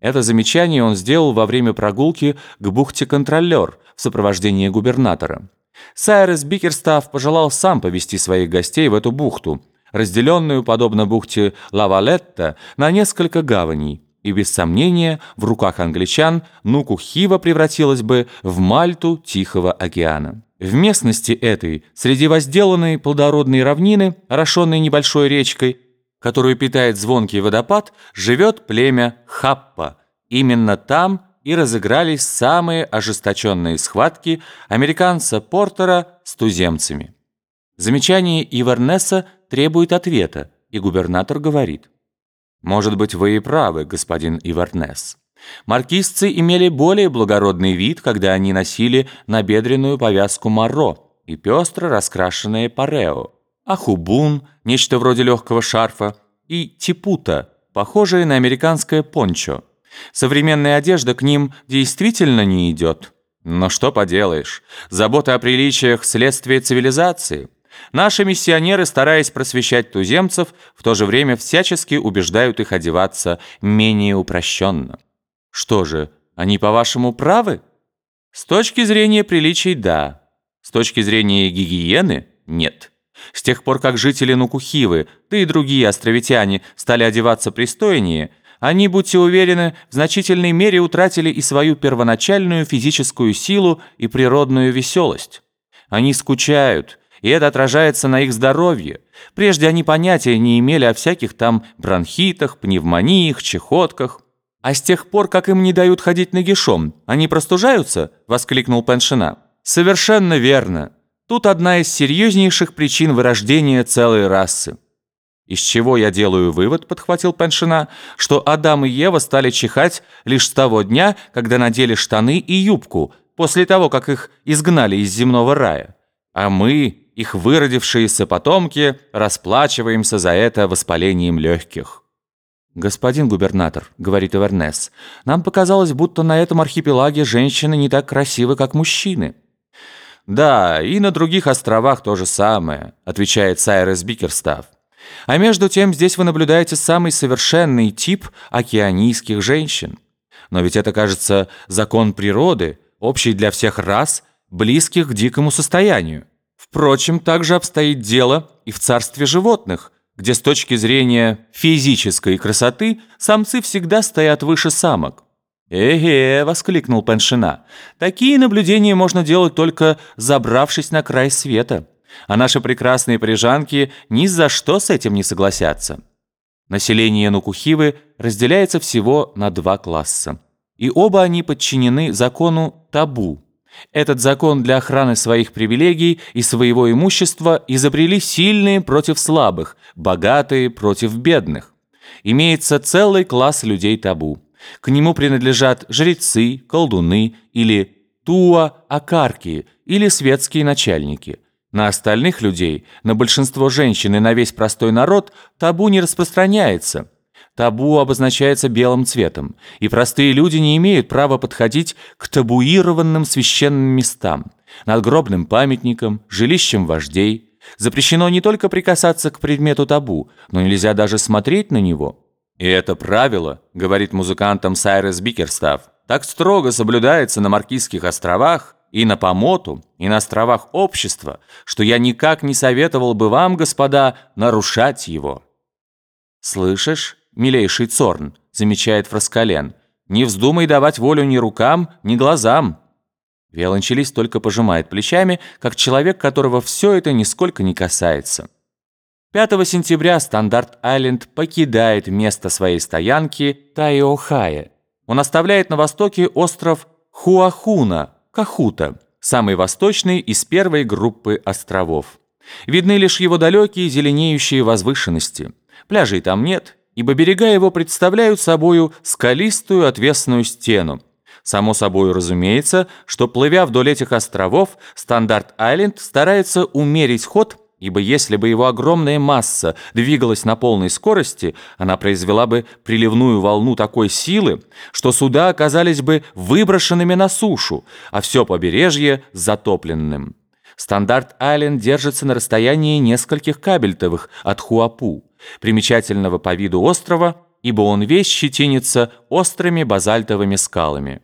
Это замечание он сделал во время прогулки к бухте Контролер в сопровождении губернатора. Сайрес Бикерстав пожелал сам повести своих гостей в эту бухту, разделенную, подобно бухте Лавалетта, на несколько гаваней, и без сомнения в руках англичан Нуку-Хива превратилась бы в Мальту Тихого океана. В местности этой, среди возделанной плодородной равнины, орошенной небольшой речкой, которую питает звонкий водопад, живет племя Хаппа. Именно там и разыгрались самые ожесточенные схватки американца Портера с туземцами. Замечание Ивернеса требует ответа, и губернатор говорит. «Может быть, вы и правы, господин Ивернес. Маркизцы имели более благородный вид, когда они носили набедренную повязку Марро и пестро раскрашенное парео, а хубун, нечто вроде легкого шарфа, и типута, похожее на американское пончо. Современная одежда к ним действительно не идет. Но что поделаешь, забота о приличиях – следствие цивилизации. Наши миссионеры, стараясь просвещать туземцев, в то же время всячески убеждают их одеваться менее упрощенно. Что же, они, по-вашему, правы? С точки зрения приличий – да. С точки зрения гигиены – нет. С тех пор, как жители Нукухивы, да и другие островитяне стали одеваться пристойнее, они, будьте уверены, в значительной мере утратили и свою первоначальную физическую силу и природную веселость. Они скучают, и это отражается на их здоровье. Прежде они понятия не имели о всяких там бронхитах, пневмониях, чехотках. «А с тех пор, как им не дают ходить нагишом, они простужаются?» – воскликнул Пеншина. «Совершенно верно. Тут одна из серьезнейших причин вырождения целой расы. Из чего я делаю вывод, подхватил Пеншина, что Адам и Ева стали чихать лишь с того дня, когда надели штаны и юбку, после того, как их изгнали из земного рая. А мы, их выродившиеся потомки, расплачиваемся за это воспалением легких. «Господин губернатор», — говорит Эвернес, — «нам показалось, будто на этом архипелаге женщины не так красивы, как мужчины». «Да, и на других островах то же самое», — отвечает Сайрес Бикерстав. «А между тем здесь вы наблюдаете самый совершенный тип океанийских женщин. Но ведь это, кажется, закон природы, общий для всех рас, близких к дикому состоянию. Впрочем, также обстоит дело и в царстве животных, где с точки зрения физической красоты самцы всегда стоят выше самок. «Эге!» — воскликнул Пеншина. «Такие наблюдения можно делать только забравшись на край света. А наши прекрасные парижанки ни за что с этим не согласятся». Население Нукухивы разделяется всего на два класса. И оба они подчинены закону табу. Этот закон для охраны своих привилегий и своего имущества изобрели сильные против слабых, богатые против бедных. Имеется целый класс людей табу. К нему принадлежат жрецы, колдуны или туа-акарки или светские начальники. На остальных людей, на большинство женщин и на весь простой народ табу не распространяется. Табу обозначается белым цветом, и простые люди не имеют права подходить к табуированным священным местам, надгробным памятникам, жилищам вождей. Запрещено не только прикасаться к предмету табу, но нельзя даже смотреть на него – и это правило, говорит музыкантам Сайрес Бикерстав, так строго соблюдается на Маркизских островах и на Помоту, и на островах общества, что я никак не советовал бы вам, господа, нарушать его. «Слышишь, милейший Цорн», — замечает Фраскален, «не вздумай давать волю ни рукам, ни глазам». Виолончелист только пожимает плечами, как человек, которого все это нисколько не касается. 5 сентября Стандарт-Айленд покидает место своей стоянки Тайохая. Он оставляет на востоке остров Хуахуна, Кахута, самый восточный из первой группы островов. Видны лишь его далекие зеленеющие возвышенности. Пляжей там нет, ибо берега его представляют собою скалистую отвесную стену. Само собой разумеется, что плывя вдоль этих островов, Стандарт-Айленд старается умерить ход – ибо если бы его огромная масса двигалась на полной скорости, она произвела бы приливную волну такой силы, что суда оказались бы выброшенными на сушу, а все побережье затопленным. Стандарт-Айленд держится на расстоянии нескольких кабельтовых от Хуапу, примечательного по виду острова ибо он весь щетинится острыми базальтовыми скалами.